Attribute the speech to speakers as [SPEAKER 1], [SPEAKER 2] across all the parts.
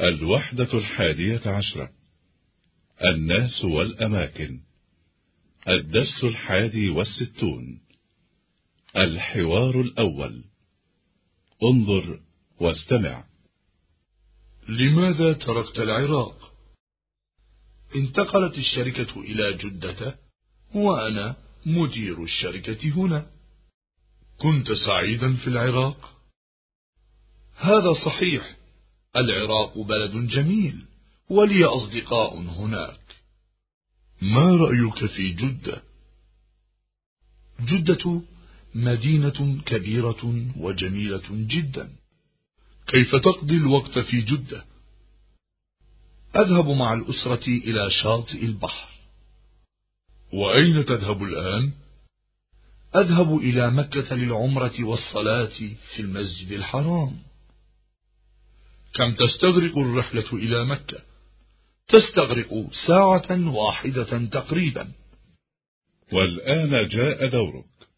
[SPEAKER 1] الوحدة الحادية عشرة. الناس والأماكن. الدرس الحادي والستون. الحوار الأول. انظر واستمع.
[SPEAKER 2] لماذا تركت العراق؟ انتقلت الشركة إلى جدة وأنا مدير الشركة هنا. كنت سعيدا في العراق؟ هذا صحيح. العراق بلد جميل ولي أصدقاء هناك ما رأيك في جدة؟ جدة مدينة كبيرة وجميلة جدا كيف تقضي الوقت في جدة؟ أذهب مع الأسرة إلى شاطئ البحر وأين تذهب الآن؟ أذهب إلى مكة للعمرة والصلاة في المسجد الحرام كم تستغرق الرحلة إلى مكة. تستغرق ساعة واحدة تقريبا.
[SPEAKER 1] والآن جاء دورك.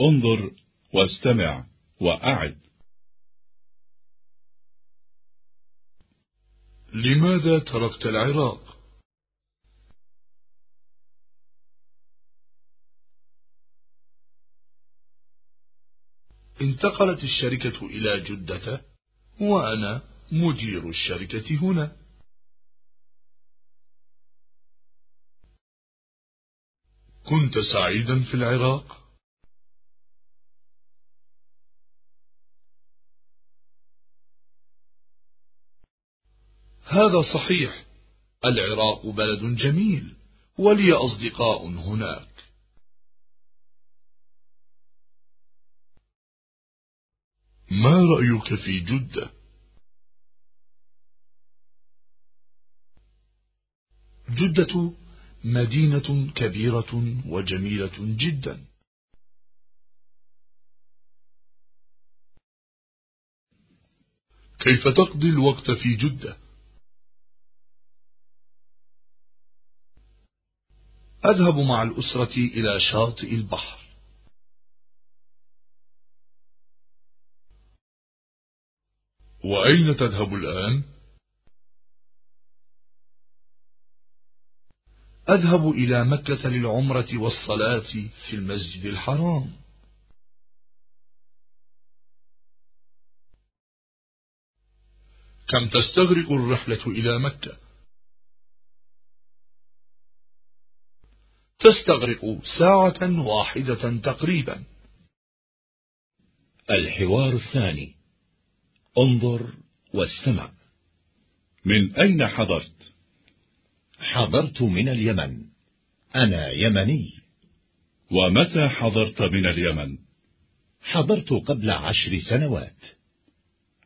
[SPEAKER 1] انظر واستمع وأعد.
[SPEAKER 2] لماذا تركت العراق؟ انتقلت الشركة إلى جدة. وأنا مدير الشركة هنا. كنت سعيدا في العراق. هذا صحيح. العراق بلد جميل ولي أصدقاء هناك. ما رأيك في جدة؟ جدة مدينة كبيرة وجميلة جدا كيف تقضي الوقت في جدة؟ أذهب مع الأسرة إلى شاطئ البحر وأين تذهب الآن؟ أذهب إلى مكة للعمرة والصلاة في المسجد الحرام كم تستغرق الرحلة إلى مكة؟ تستغرق ساعة واحدة تقريبا
[SPEAKER 3] الحوار الثاني انظر واستمع
[SPEAKER 1] من أين حضرت؟
[SPEAKER 3] حضرت من اليمن أنا يمني
[SPEAKER 1] ومتى حضرت من اليمن؟
[SPEAKER 3] حضرت قبل عشر سنوات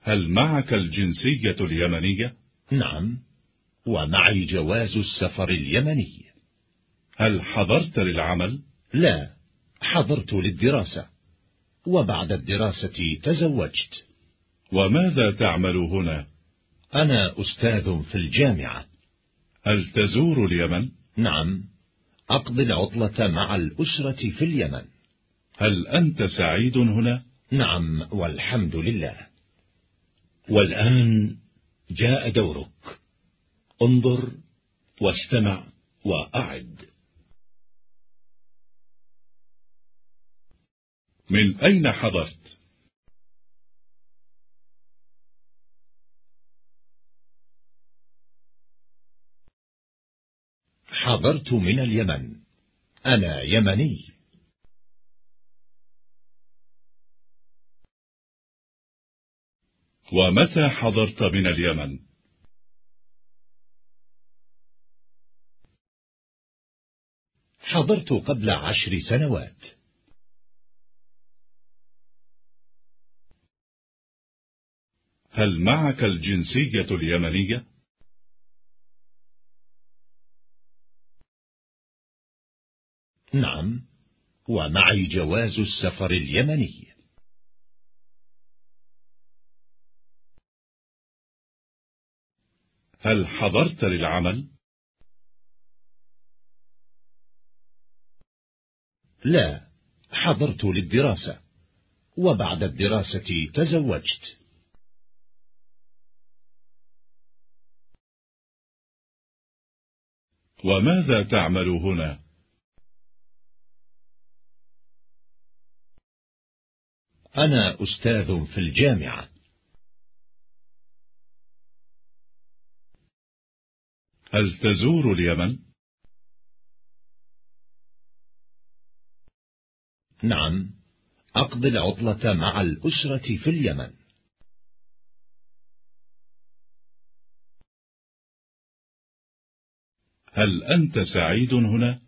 [SPEAKER 1] هل معك الجنسية اليمنية؟
[SPEAKER 3] نعم ومعي جواز السفر اليمني
[SPEAKER 1] هل حضرت للعمل؟
[SPEAKER 3] لا حضرت للدراسة وبعد الدراسة تزوجت
[SPEAKER 1] وماذا تعمل هنا؟
[SPEAKER 3] أنا أستاذ في الجامعة
[SPEAKER 1] هل تزور اليمن؟
[SPEAKER 3] نعم أقضي العطلة مع الأسرة في اليمن
[SPEAKER 1] هل أنت سعيد هنا؟
[SPEAKER 3] نعم والحمد لله
[SPEAKER 4] والآن جاء دورك انظر واستمع وأعد
[SPEAKER 1] من أين حضرت؟
[SPEAKER 3] حضرت من اليمن أنا يمني
[SPEAKER 1] ومتى حضرت من اليمن؟
[SPEAKER 3] حضرت قبل عشر سنوات
[SPEAKER 1] هل معك الجنسية اليمنية؟
[SPEAKER 3] نعم ومعي جواز السفر اليمني
[SPEAKER 1] هل حضرت للعمل؟
[SPEAKER 3] لا حضرت للدراسة وبعد الدراسة تزوجت
[SPEAKER 1] وماذا تعمل هنا؟
[SPEAKER 3] أنا أستاذ في الجامعة
[SPEAKER 1] هل تزور اليمن؟
[SPEAKER 3] نعم أقضي العطلة مع الأسرة في اليمن
[SPEAKER 1] هل أنت سعيد هنا؟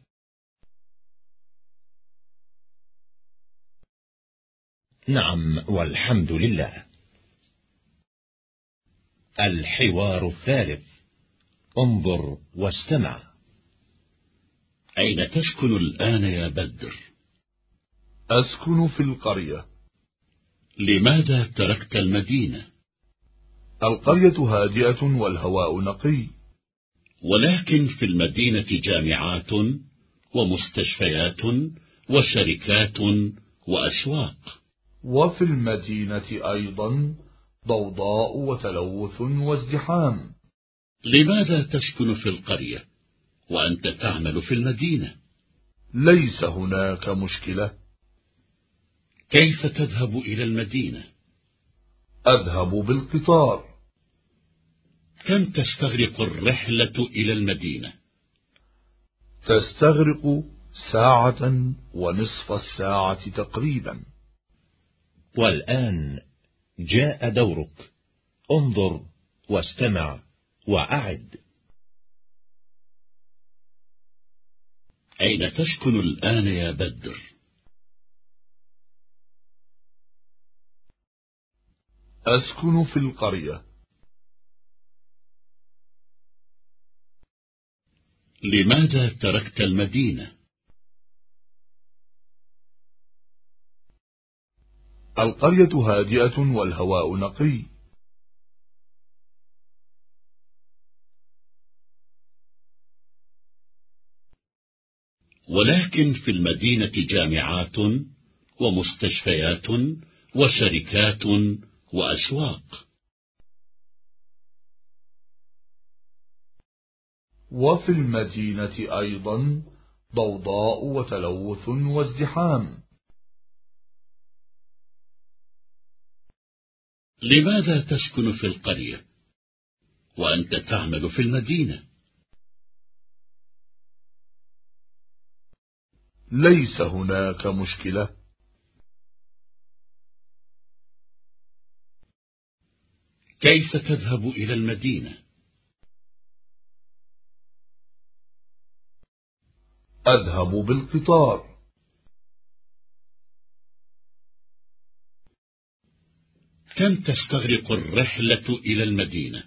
[SPEAKER 3] نعم والحمد لله. الحوار الثالث. انظر واستمع.
[SPEAKER 4] أين تسكن الآن يا بدر؟
[SPEAKER 2] أسكن في القرية.
[SPEAKER 4] لماذا تركت المدينة؟
[SPEAKER 2] القرية هادئة والهواء نقي.
[SPEAKER 4] ولكن في المدينة جامعات ومستشفيات وشركات وأسواق
[SPEAKER 2] وفي المدينة أيضا ضوضاء وتلوث وازدحام.
[SPEAKER 4] لماذا تسكن في القرية وأنت تعمل في المدينة؟
[SPEAKER 2] ليس هناك مشكلة.
[SPEAKER 4] كيف تذهب إلى المدينة؟
[SPEAKER 2] أذهب بالقطار.
[SPEAKER 4] كم تستغرق الرحلة إلى المدينة؟
[SPEAKER 2] تستغرق ساعة ونصف الساعة تقريبا.
[SPEAKER 3] والآن جاء دورك. انظر واستمع وأعد.
[SPEAKER 4] أين تسكن الآن يا بدر؟
[SPEAKER 2] أسكن في القرية.
[SPEAKER 4] لماذا تركت المدينة؟
[SPEAKER 2] القرية هادئة والهواء نقي.
[SPEAKER 4] ولكن في المدينة جامعات ومستشفيات وشركات وأسواق
[SPEAKER 2] وفي المدينة أيضا ضوضاء وتلوث وازدحام.
[SPEAKER 4] لماذا تسكن في القرية؟ وأنت تعمل في المدينة.
[SPEAKER 2] ليس هناك مشكلة.
[SPEAKER 4] كيف تذهب إلى المدينة؟
[SPEAKER 2] أذهب بالقطار.
[SPEAKER 4] كم تستغرق الرحلة إلى المدينة؟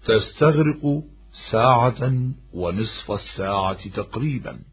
[SPEAKER 2] تستغرق ساعة ونصف الساعة تقريبا.